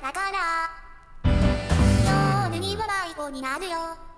だから。今夜には迷子になるよ。